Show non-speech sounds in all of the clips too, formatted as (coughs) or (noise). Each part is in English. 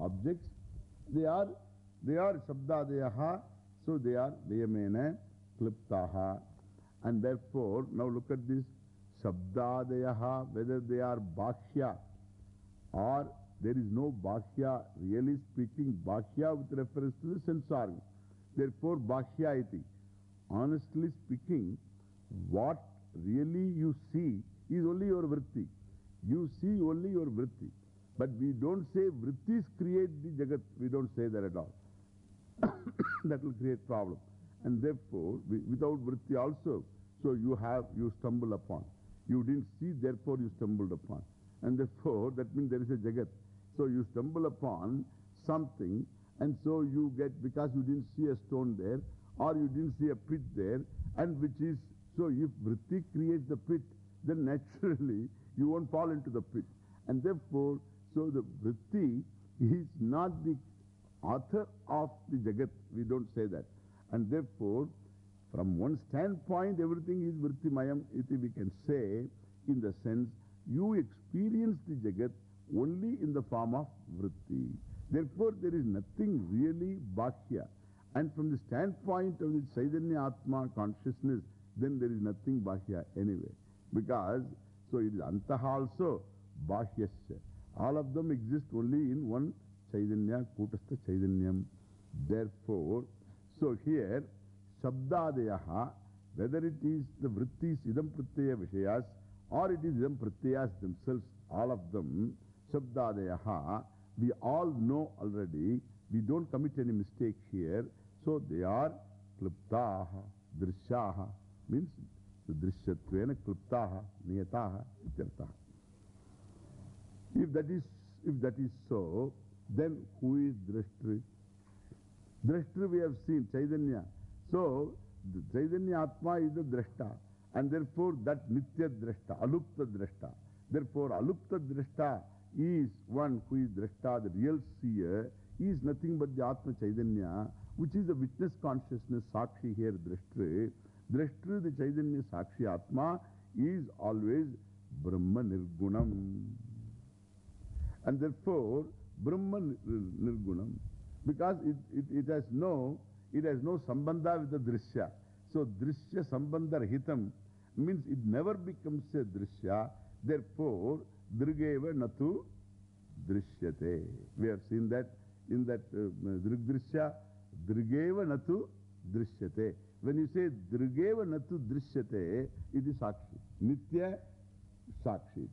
objects, they are, they are Shabdadeyaha, so they are Niyamena Kliptaha. And therefore, now look at this Shabdadeyaha, whether they are Bahya or there is no Bahya, really speaking, Bahya with reference to the sense organ. Therefore, Bahya iti. Honestly speaking, what really you see is only your vritti. You see only your vritti. But we don't say vrittis create the jagat. We don't say that at all. (coughs) that will create problem. And therefore, we, without vritti also, so you have, you stumble upon. You didn't see, therefore you stumbled upon. And therefore, that means there is a jagat. So you stumble upon something, and so you get, because you didn't see a stone there, or you didn't see a pit there, and which is, so if vritti creates the pit, then (laughs) naturally you won't fall into the pit. And therefore, so the vritti is not the author of the jagat. We don't say that. And therefore, from one standpoint, everything is vrittimayam, iti we can say, in the sense you experience the jagat only in the form of vritti. Therefore, there is nothing really bhashya. And from the standpoint of the Chaitanya Atma consciousness, then there is nothing bhashya anyway. Because, so it is antaha also, bhahyasya. All of them exist only in one Chaitanya, Kutastha Chaitanyam. Therefore, so here, Shabdadeyaha, whether it is the vrittis, idam pratyaya vishayas, or it is idam pratyayas themselves, all of them, Shabdadeyaha, we all know already, we don't commit any mistake here, so they are kliptaha, drishyaha, means drishatvena kliptaha, niyataha, ityartaha. If that is, if that is so, then who is Drishtri? Drishtri we have seen, Chaitanya. So, Chaitanya Atma is the Drashta. And therefore, that Nitya Drashta, Alupta Drashta. Therefore, Alupta Drashta is one who is Drashta, the real seer, is nothing but the Atma Chaitanya, which is the witness consciousness, Sakshi here, Drishtri. Drishtri, the Chaitanya Sakshi Atma, is always Brahma Nirgunam. And therefore, Brahma Nirgunam. Because it, it, it has no, it has no sambandha with the drishya. So drishya sambandha rahitam means it never becomes a drishya. Therefore, drigeva natu drishyate. We have seen that in that uh, drigdrishya, drigeva natu drishyate. When you say drigeva natu drishyate, it is sakshi. Nitya sakshi.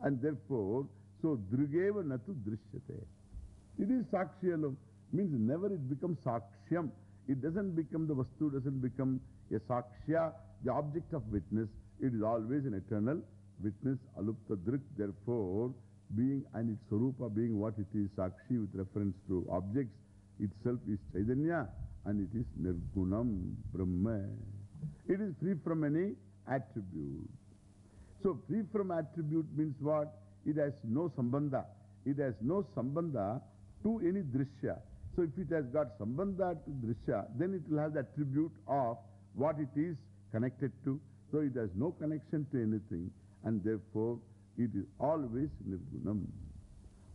And therefore, so drigeva natu drishyate. It is sakshi alone. Means never it becomes sakshyam. It doesn't become, the vastu doesn't become a sakshya, the object of witness. It is always an eternal witness, alupta drik. Therefore, being and its sarupa being what it is, sakshi with reference to objects itself is chaitanya and it is nirgunam, brahma. It is free from any attribute. So, free from attribute means what? It has no sambandha. It has no sambandha to any drishya. So, if it has got sambandha to drishya, then it will have the attribute of what it is connected to. So, it has no connection to anything and therefore it is always nirgunam.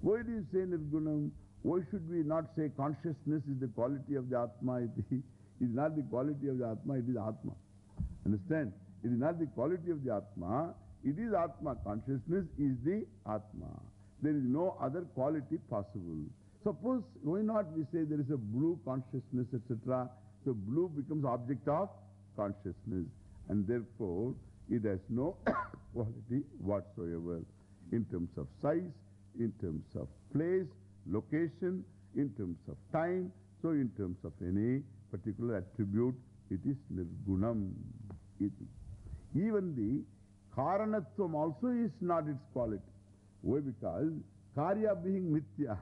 Why do you say nirgunam? Why should we not say consciousness is the quality of the Atma? It is not the quality of the Atma, it is Atma. Understand? It is not the quality of the Atma, it is Atma. Consciousness is the Atma. There is no other quality possible. Suppose, why not we say there is a blue consciousness, etc. So blue becomes object of consciousness. And therefore, it has no (coughs) quality whatsoever in terms of size, in terms of place, location, in terms of time. So in terms of any particular attribute, it is nirgunam. Even the karanatvam also is not its quality. Why? Because karya being mithya,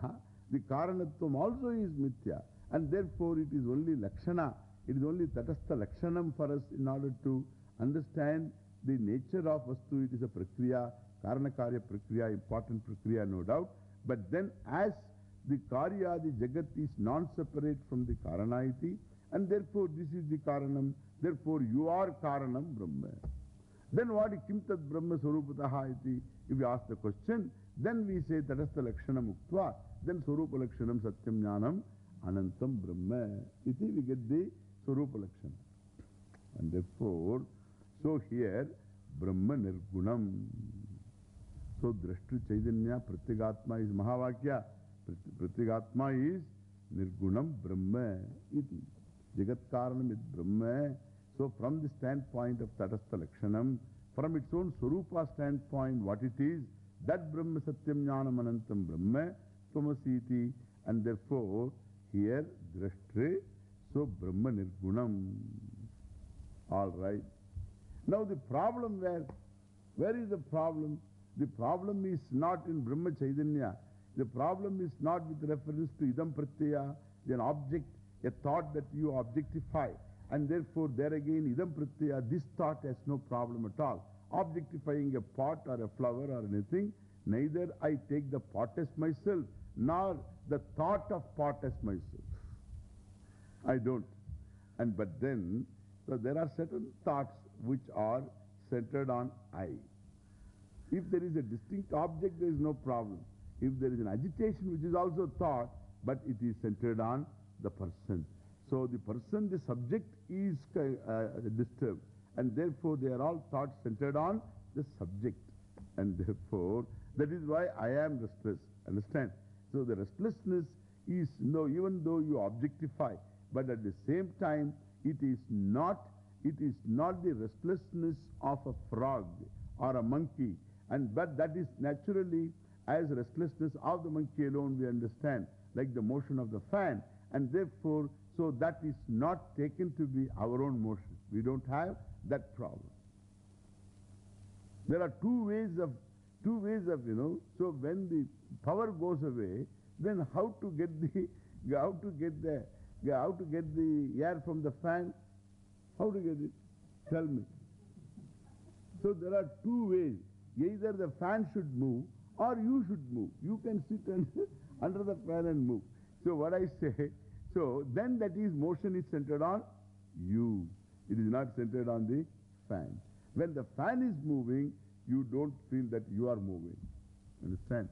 the karanatvam also is mithya. And therefore it is only lakshana. It is only tatastha lakshanam for us in order to understand the nature of vastu. It is a prakriya, Karanakarya prakriya, important prakriya no doubt. But then as the karya, the jagat is non-separate from the Karanaiti, and therefore this is the karanam, therefore you are karanam brahma. Then what is kim tad brahma sarupataha iti? If you ask the question, then we say tatastha lakshana muktva. then Swarupa Lakshanam Satyam Jnanam Anantam Brahma. Iti we get the Swarupa Lakshana. And therefore, so here Brahma Nirgunam. So Drashtu Chaitanya Pratyagatma is Mahavakya. Pratyagatma is Nirgunam Brahma. Iti. Jagat Karanam is Brahma. So from the standpoint of Tatastha Lakshanam, from its own Swarupa standpoint, what it is, that Brahma Satyam Jnanam Anantam Brahma Tvamasiti. And therefore, here Drashtre, so Brahma Nirgunam. All right. Now the problem where? Where is the problem? The problem is not in Brahma Chaitanya. The problem is not with reference to Idam Pratyaya, an object, a thought that you objectify. And therefore, there again, Idam Pratyaya, this thought has no problem at all. Objectifying a pot or a flower or anything, neither I take the pot as myself, nor the thought of pot as myself. I don't. And but then, so there are certain thoughts which are centered on I. If there is a distinct object, there is no problem. If there is an agitation which is also thought, but it is centered on the person. So the person, the subject is uh, disturbed. And therefore, they are all thoughts centered on the subject. And therefore, that is why I am restless. Understand? So the restlessness is, no, even though you objectify, but at the same time, it is not, it is not the restlessness of a frog or a monkey. And, but that is naturally as restlessness of the monkey alone we understand, like the motion of the fan. And therefore, so that is not taken to be our own motion. We don't have that problem. There are two ways of, two ways of, you know, so when the power goes away, then how to get the, (laughs) how to get the, how to get the air from the fan? How to get it? Tell me. So there are two ways. Either the fan should move or you should move. You can sit (laughs) under the fan and move. So what I say, so then that is motion is centered on you. It is not centered on the fan. When the fan is moving, you don't feel that you are moving. Understand?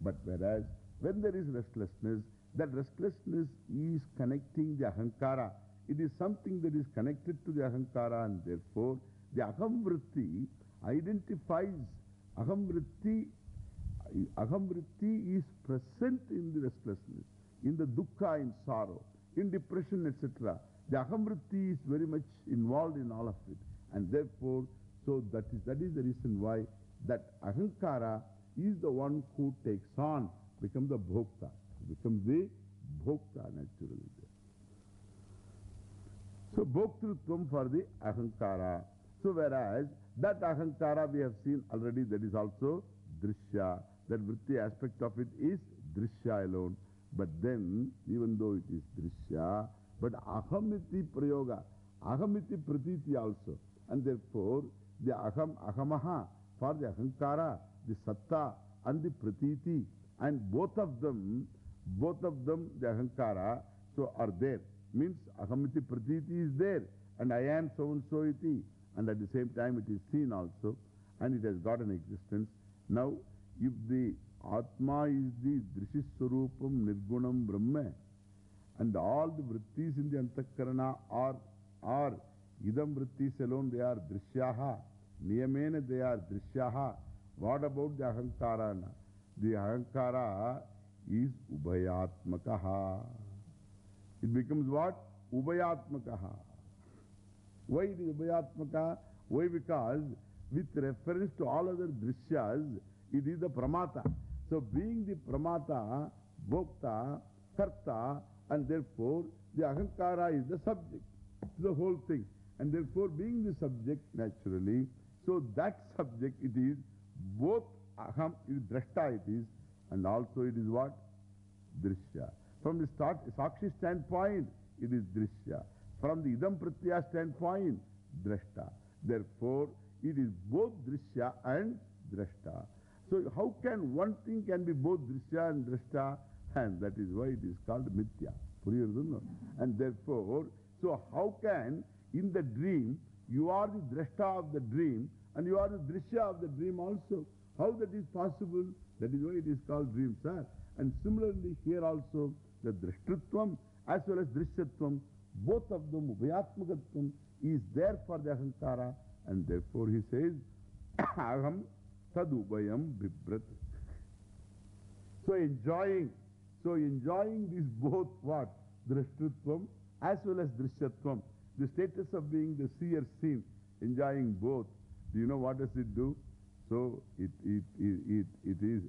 But whereas when there is restlessness, that restlessness is connecting the ahankara. It is something that is connected to the ahankara and therefore the ahamvritti identifies ahamvritti Ahamvritti is present in the restlessness, in the dukkha, in sorrow, in depression, etc. The ahamvritti is very much involved in all of it. And therefore, so that is, that is the reason why that ahankara is the one who takes on, becomes the bhokta, becomes the bhokta naturally. So, bhoktrutvam for the ahankara. So, whereas that ahankara we have seen already, that is also drishya. That vritti aspect of it is drishya alone. But then, even though it is drishya, but ahamiti prayoga, ahamiti pratiti also. And therefore, the aham, ahamaha, for the ahankara, the satta and the pratiti, and both of them, both of them, the ahankara, so are there. Means ahamiti pratiti is there, and I am so and so iti. And at the same time, it is seen also, and it has got an existence. Now, if the Atma is the Drishiswarupam Nirgunam Brahma, and all the vrittis in the Antakarana are, are Idam vrittis alone, they are Drishyaha. Niyamena, they are Drishyaha. What about the Ahankara? The Ahankara is Ubhayatmakaha. It becomes what? Ubhayatmakaha. Why it is Ubhayatmaka? Why? Because with reference to all other Drishyas, it is the pramata. So being the pramata, bhokta, karta, and therefore the ahankara is the subject. The whole thing. And therefore being the subject naturally, so that subject it is both aham, is drashta it is, and also it is what? Drishya. From the start, Sakshi standpoint, it is drishya. From the idam pratyaya standpoint, drashta. Therefore, it is both drishya and drashta. So how can one thing can be both drishya and drashta? And that is why it is called mithya. And therefore, so how can in the dream, you are the drashta of the dream and you are the drishya of the dream also? How that is possible? That is why it is called dream, sir. And similarly, here also, the Drishtritvam as well as Drishyatvam, both of them, Ubhayatmakatvam, is there for the Ahankara. And therefore, he says, (coughs) Aham Tadubhayam Bibrat. So enjoying, so enjoying these both what? Drishtritvam as well as Drishyatvam. The status of being the seer seen, enjoying both. Do you know what does it do? So it, it, it, it, it is,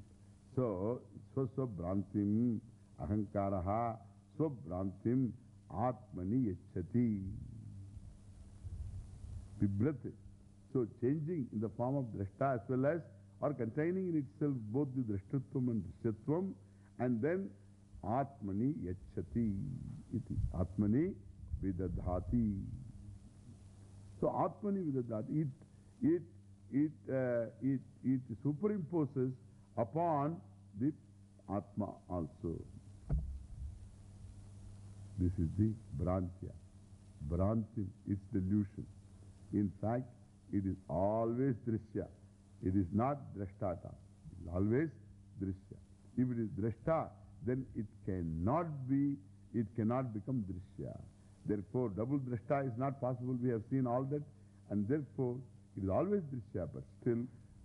so, so, so, Brantim, Ahankaraha, so, Brantim, Atmani Yachati. Vibhrati. So changing in the form of drashta as well as, or containing in itself both the drashtritvam and drishyatvam, and then Atmani Yachati. Iti. Atmani Vidadhati. So Atmani Vidadhati, it, it, it, uh, it, it superimposes upon the Atma also. This is the Brantya. Brantim is delusion. In fact, it is always Drishya. It is not Drashtata. It is always Drishya. If it is Drashta, then it cannot be, it cannot become Drishya. Therefore, double Drashta is not possible. We have seen all that. And therefore, it is always Drishya, but still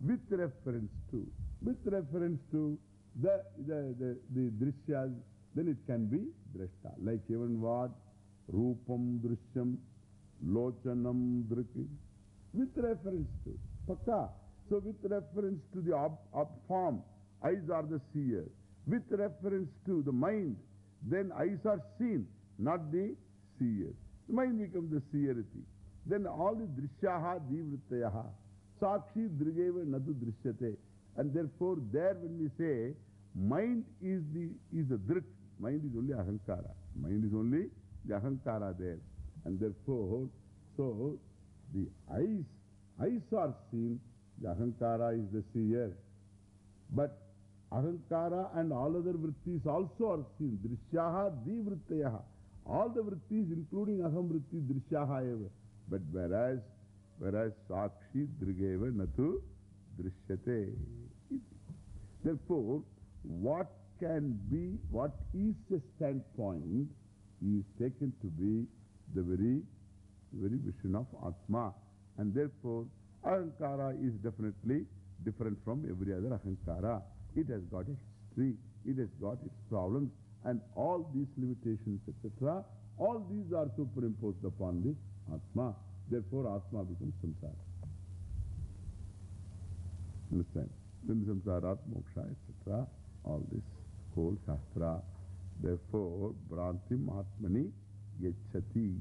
with reference to, with reference to the, the, the, the Drishyas, then it can be Drashta. Like even what? Rupam Drishyam, Lochanam Driki. With reference to. Pakka. So with reference to the up, up form, eyes are the seer. With reference to the mind, then eyes are seen, not the seer. The mind becomes the seerity. Then all the drishyaha, divrittayaha. Sakshi drigeva nadu drishyate. And therefore, there when we say mind is the is the drit, mind is only ahankara. Mind is only the ahankara there. And therefore, so the eyes, eyes are seen, the ahankara is the seer. But ahankara and all other vrittis also are seen. Drishyaha, divrittayaha. All the vrittis, including aham vritti, drishyaha eva. But whereas, whereas sakshi drigeva natu drishyate. Therefore, what can be, what is the standpoint is taken to be the very, very vision of Atma. And therefore, Ahankara is definitely different from every other Ahankara. It has got a history, it has got its problems, and all these limitations, etc., all these are superimposed upon the Atma. Therefore, Atma becomes samsara. Understand? Then samsara, moksha, etc., all this whole shastra. Therefore, Brantim Atmani Yachati.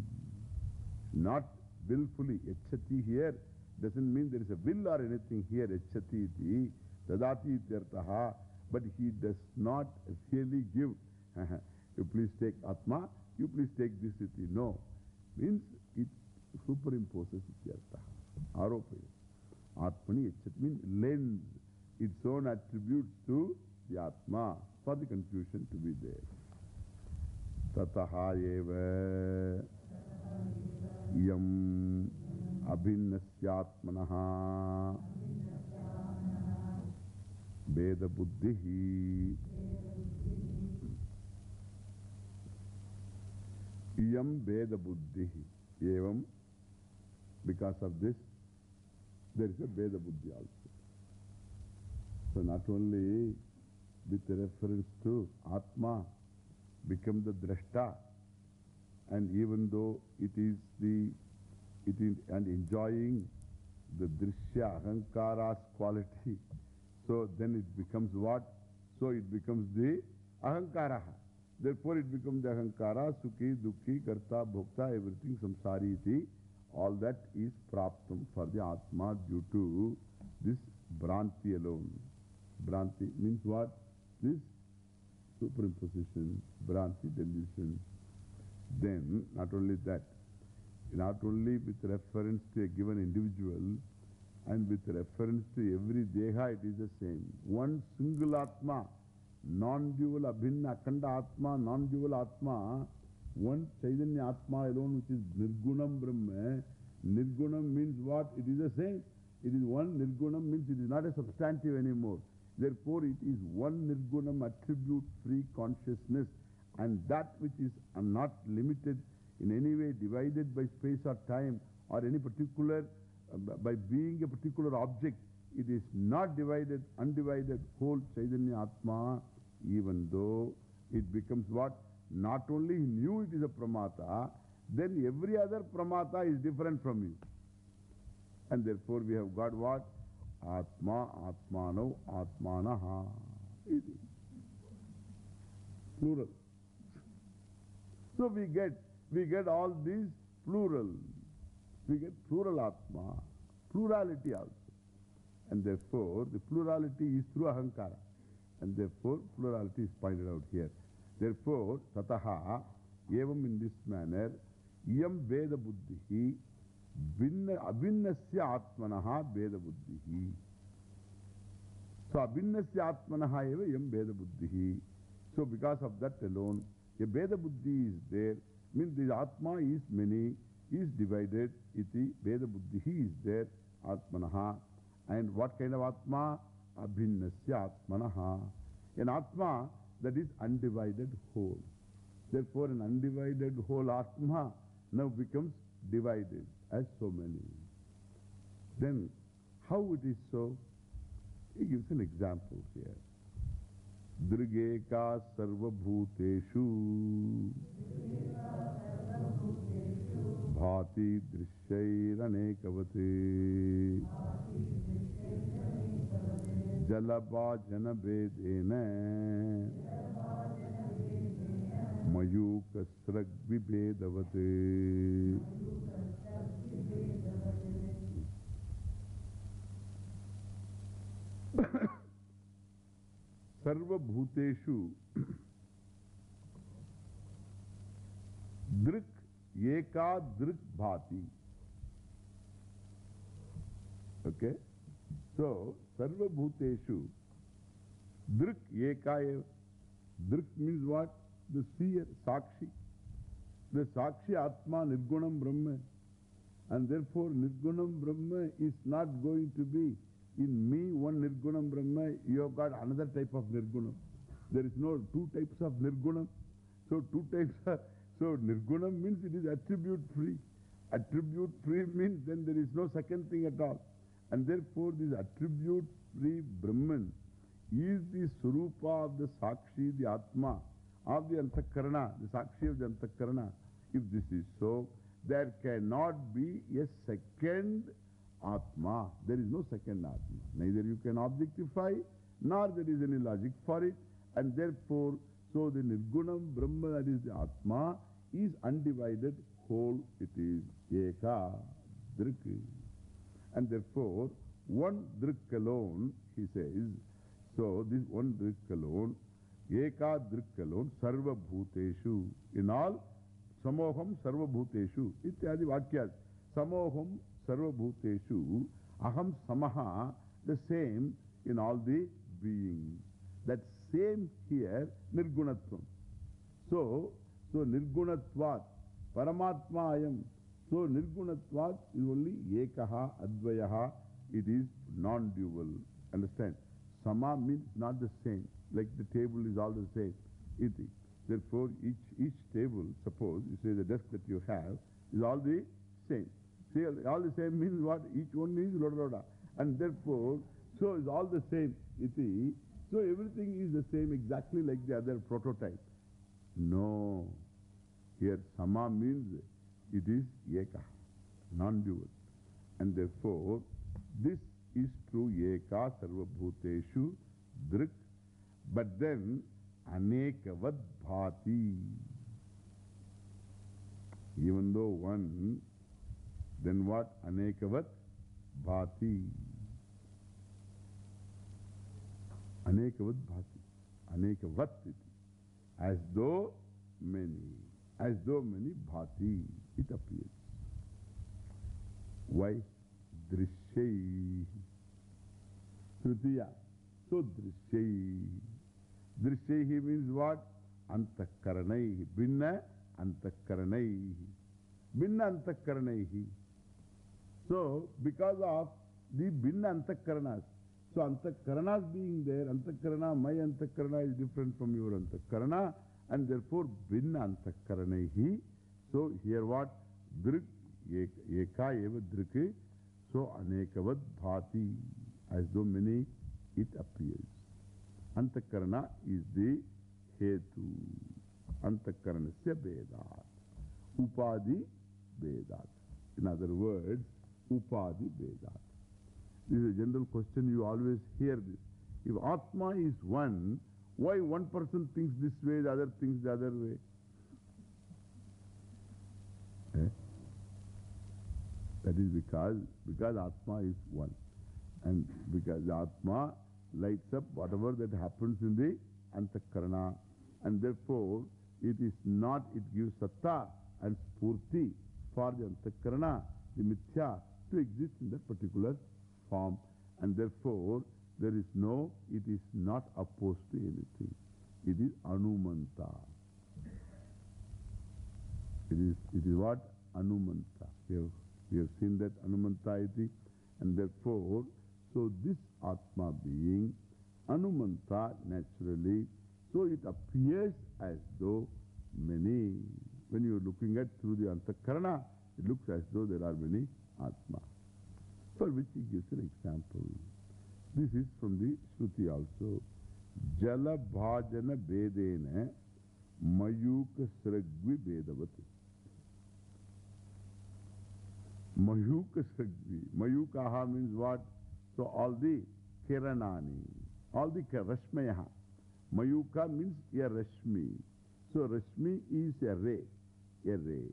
Not willfully. Yachati here doesn't mean there is a will or anything here. Yachati iti. Tadati ityartaha. But he does not really give. (laughs) you please take Atma. You please take this iti. No. Means it superimposes ityartaha. Aropaya. Atmani Yachati means lends its own attributes to the Atma for the confusion to be there. Tataha eva yam abhinnasyatmanaha Veda buddhihi Yam Veda because of this there is a Veda buddhi also. So not only with reference to Atma become the drashta and even though it is the and enjoying the drishya ahankara's quality so then it becomes what so it becomes the ahankara therefore it becomes the ahankara sukhi dukhi karta bhokta everything samsari iti all that is praptam for the atma due to this Branti alone. Branti means what? This superimposition, Branti delusion. Then, not only that, not only with reference to a given individual and with reference to every Deha, it is the same. One single Atma, non-dual Abhinna, Akhanda Atma, non-dual Atma, one Chaitanya Atma alone, which is Nirgunam Brahma. Nirgunam means what? It is the same. It is one Nirgunam means it is not a substantive anymore. Therefore, it is one Nirgunam attribute free consciousness and that which is not limited in any way divided by space or time or any particular, uh, by being a particular object, it is not divided, undivided, whole Chaitanya Atma, even though it becomes what? Not only he knew it is a pramata, then every other pramata is different from you. And therefore we have got what? Atma, Atmano, Atmanaha. Plural. So we get, we get all these plural. We get plural Atma, plurality also. And therefore, the plurality is through Ahankara. And therefore, plurality is pointed out here. Therefore, Tataha, evam in this manner, Yam Bheda Buddhihi, Abhinnasya Atmanaha Bheda Buddhihi. So, Abhinnasya Atmanaha eva Yam Bheda Buddhihi. So, because of that alone, a Bheda Buddhi is there, means the Atma is many, is divided, iti Veda Buddhihi is there, Atmanaha. And what kind of Atma? Abhinnasya Atmanaha. An Atma that is undivided whole. Therefore, an undivided whole Atma now becomes divided as so many. Then, how it is so? He gives an example here. Drigeka sarva bhuteshu bhati drishair Jalabhajana vedena Mayukasrag vibedavate Sarva bhuteshu Drik eka drik bhati Okay? So, Sarva Bhuteshu, Drik Ekayev. Drik means what? The seer, Sakshi. The Sakshi Atma Nirgunam Brahma. And therefore, Nirgunam Brahma is not going to be in me one Nirgunam Brahma. You have got another type of Nirgunam. There is no two types of Nirgunam. So, two types of. So, Nirgunam means it is attribute free. Attribute free means then there is no second thing at all. And therefore, this attribute free Brahman is the Surupa of the Sakshi, the Atma, of the Antakarana, the Sakshi of the Antakarana. If this is so, there cannot be a second Atma. There is no second Atma. Neither you can objectify, nor there is any logic for it. And therefore, so the Nirgunam Brahma, that is the Atma, is undivided whole. It is Eka, Drik. And therefore, one drik alone, he says, so this one drik alone, eka drik alone, sarva bhuteshu, in all, samoham sarva bhuteshu, ityadi vakyas, samoham sarva bhuteshu, aham samaha, the same in all the beings. That same here, nirgunatvam. So, so nirgunatvat, paramatma ayam, So Nirgunatvat is only Ekaha, Advayaha, it is non-dual. Understand? Sama means not the same, like the table is all the same. Iti. Therefore, each, each table, suppose you say the desk that you have is all the same. See, all the same means what? Each one is Loda Loda. And therefore, so is all the same. Iti. So everything is the same exactly like the other prototype. No. Here, Sama means it is Eka, non-dual. And therefore, this is true Eka Sarva Bhuteshu Drik. But then, Anekavad Bhati. Even though one, then what? Anekavad Bhati. Anekavad Bhati. Anekavat. As though many. As though many bhati, it appears. Why? Drishay. Tritiya. So Drishay. Drishay means what? Antakaranai. Binna Antakaranai. Binna Antakaranai. So, because of the Binna Antakaranas, So Antakarana is being there, Antakarana, my Antakarana is different from your Antakarana and therefore Bhinna Antakaranahi. So here what? Drik, Eka eva Drik. So Anekavad Bhati. As though many it appears. Antakarana is the Hetu. Antakaranasya Vedat. Upadi Vedat. In other words, Upadi Vedat. This is a general question, you always hear this. If Atma is one, why one person thinks this way, the other thinks the other way? Eh? That is because, because Atma is one. And because Atma lights up whatever that happens in the Antakarana. And therefore, it is not, it gives Satta and Spurti for the Antakarana, the Mithya, to exist in that particular form. And therefore, there is no, it is not opposed to anything. It is Anumanta. It is, it is what? Anumanta. We have, we have seen that Anumanta iti. And therefore, so this Atma being Anumanta naturally, so it appears as though many, when you are looking at through the Antakarana, it looks as though there are many Atma. For which he gives an example. This is from the Shruti also. Jala bhajana bedena mayuka sragvi bedavati. Mayuka sragvi. Mayukaha means what? So all the kiranani, all the rashmayaha. Mayuka means a rashmi. So rashmi is a ray, a ray.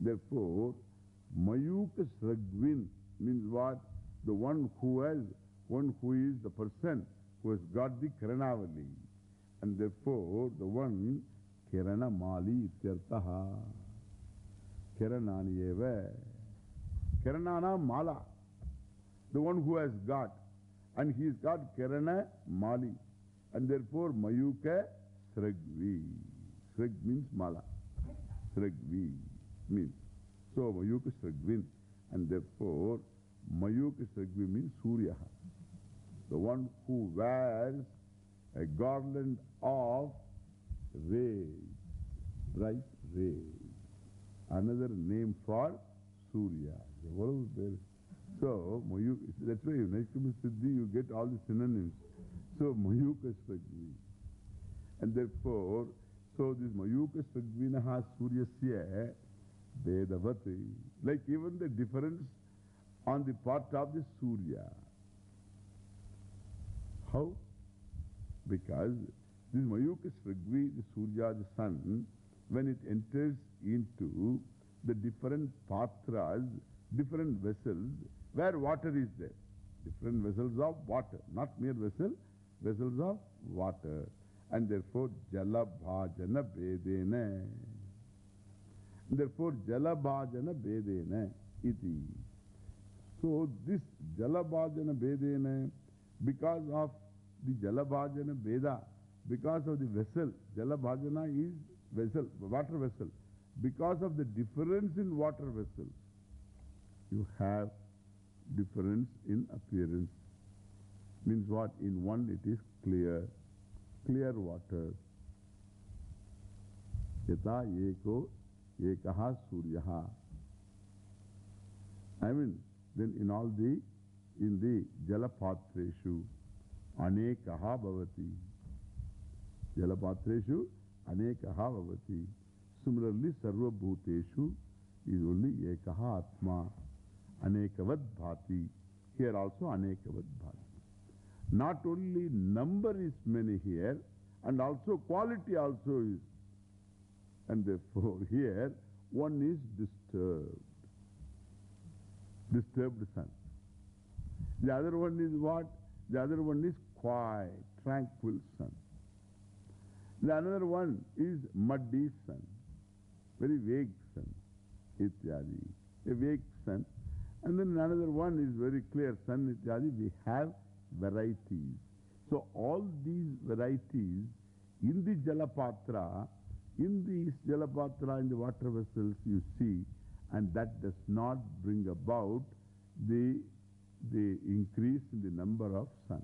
Therefore, Mayuka sragvin means what? The one who has, one who is the person who has got the Karanavali. And therefore, the one Kirana Mali ityartaha. Kiranani eva. Kiranana Mala. The one who has got. And he has got Kirana Mali. And therefore, Mayuka Sragvi. Srag means Mala. Sragvi means. So, Mayuka Sragvin. And therefore, Mayuka Sragvi means Surya. The one who wears a garland of rays, bright rays. Another name for Surya. So, Mayuka, that's why in Naishkarmya Siddhi you get all the synonyms. So, Mayuka Sragvi. And therefore, so this Mayuka Sragvinaha Suryasya Vedavati. Like even the difference on the part of the Surya. How? Because this Mayuka Sragvi, the Surya, the sun, when it enters into the different patras, different vessels, where water is there. Different vessels of water, not mere vessel, vessels of water. And therefore, Jala Bhajana Bedena. Therefore, Jala Bhajana Bedena iti. So, this Jala Bhajana Bedena, because of the Jala Bhajana Beda, because of the vessel, Jala Bhajana is vessel, water vessel. Because of the difference in water vessels, you have difference in appearance. Means what? In one it is clear, clear water. Yata eko ekaha suryaha. I mean, then in all the, in the jalapatreshu, anekaha bhavati. Jalapatreshu, anekaha bhavati. Similarly, sarva bhuteshu is only ekaha atma. Anekavad bhati. Here also anekavad bhati. Not only number is many here, and also quality also is. And therefore, here one is disturbed. Disturbed sun. The other one is what? The other one is quiet, tranquil sun. The another one is muddy sun, very vague sun, ityadi, a vague sun. And then another one is very clear sun, ityadi. We have varieties. So all these varieties in the Jalapatra, in these Jalapatra, in the water vessels, you see, and that does not bring about the the increase in the number of sun,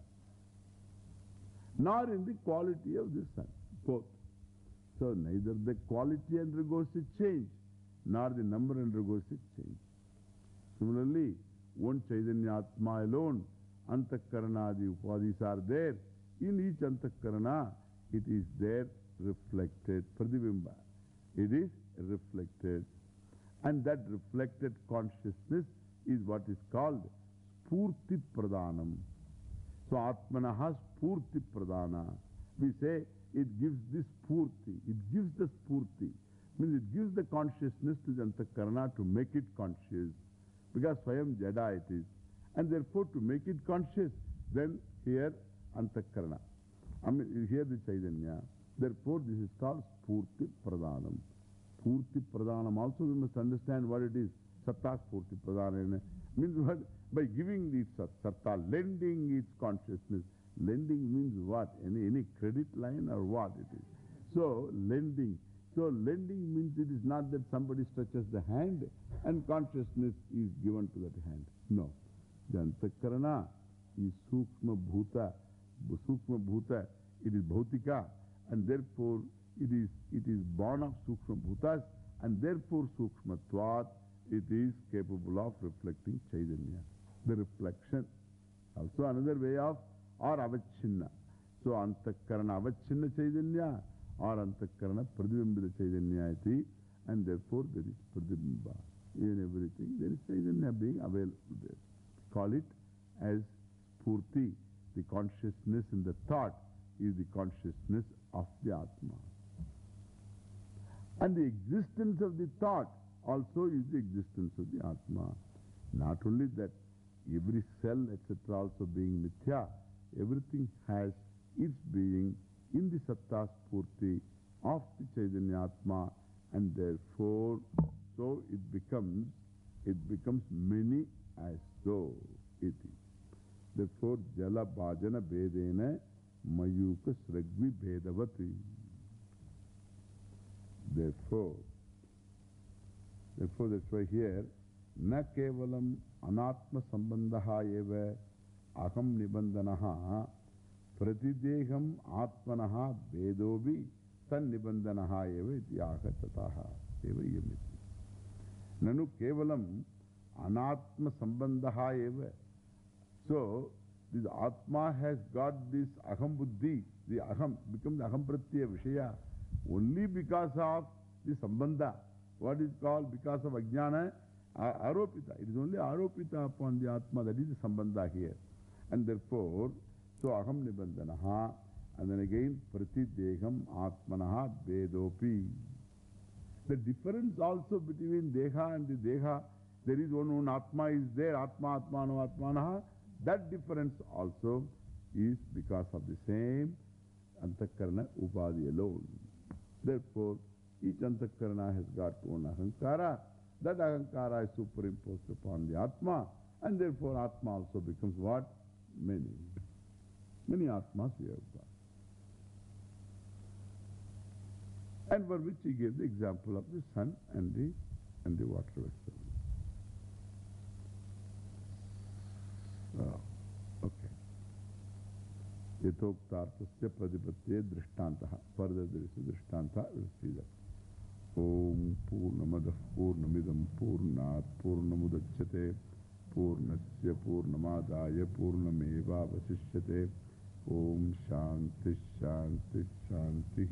nor in the quality of the sun, both. So neither the quality undergoes a change, nor the number undergoes a change. Similarly, one Chaitanya Atma alone, Antakarana, the Upadis are there. In each Antakarana, it is there reflected, Pradibimba. It is reflected. And that reflected consciousness is what is called Spurti Pradhanam. So Atmanaha Spurti Pradhana. We say it gives this Spurti, it gives the Spurti. Means it gives the consciousness to the Antakarana to make it conscious. Because Swayam Jada it is. And therefore to make it conscious, then here Antakarana. I mean, here the Chaitanya. Therefore, this is called Spurti Pradhanam. Spurti Pradhanam. Also, we must understand what it is. Satta Spurti Pradhanam. Means what? By giving its Satta, lending its consciousness. Lending means what? Any, any credit line or what it is. So, lending. So, lending means it is not that somebody stretches the hand and consciousness is given to that hand. No. Jantakarana is Sukma Bhuta. Sukma Bhuta, it is Bhautika, and therefore it is, it is born of Sukma Bhutas, and therefore Sukmatvat, it is capable of reflecting Chaitanya. The reflection. Also another way of, or Avachinna. So Antakarana Avachinna Chaitanya, or Antakarana Pradibimba Chaitanya and therefore there is Pradibimba. In everything, there is Chaitanya being available there. Call it as Spurti, The consciousness in the thought is the consciousness of the Atma. And the existence of the thought also is the existence of the Atma. Not only that, every cell, etc., also being Mithya, everything has its being in the Satta Spurti of the Chaitanya Atma, and therefore, so it becomes, it becomes many as though it is. Therefore, Jala Bhajana Bedena Aham Nibandanaha Pratideham Atmanaha Bedobi Tan Nibandanaha Eva Ityaha Tataha Eva Yamiti. Nanu Kevalam Anatma Sambandhaha Eva So, this Atma has got this Aham Buddhi, the Aham becomes Aham Pratyaya Vishaya only because of the Sambandha. What is called because of Ajnana? Aropita. It is only Aropita upon the Atma, that is the Sambandha here. And therefore, so Aham Nibandanaha, and then again Pratideham Atmanaha Vedopi. The difference also between Deha and the Deha, there is one, one Atma is there, Atma, Atmano, Atmanaha. That difference also is because of the same Antakarana Upadhi alone. Therefore, each Antakarana has got one Ahankara. That Ahankara is superimposed upon the Atma, and therefore Atma also becomes what? Many. Many Atmas we have got. And for which he gave the example of the sun and the, and the water vessel. यथोक्तार्थस्य प्रतिपत्ति दृष्टान्तः परदर्शि दृष्टान्तः विस्तृत ओम पूर्णमदः पूर्णमिदं पूर्णात् पूर्णमुदच्यते पूर्णस्य पूर्णमादाय पूर्णमेव ओम शांति शांति शांति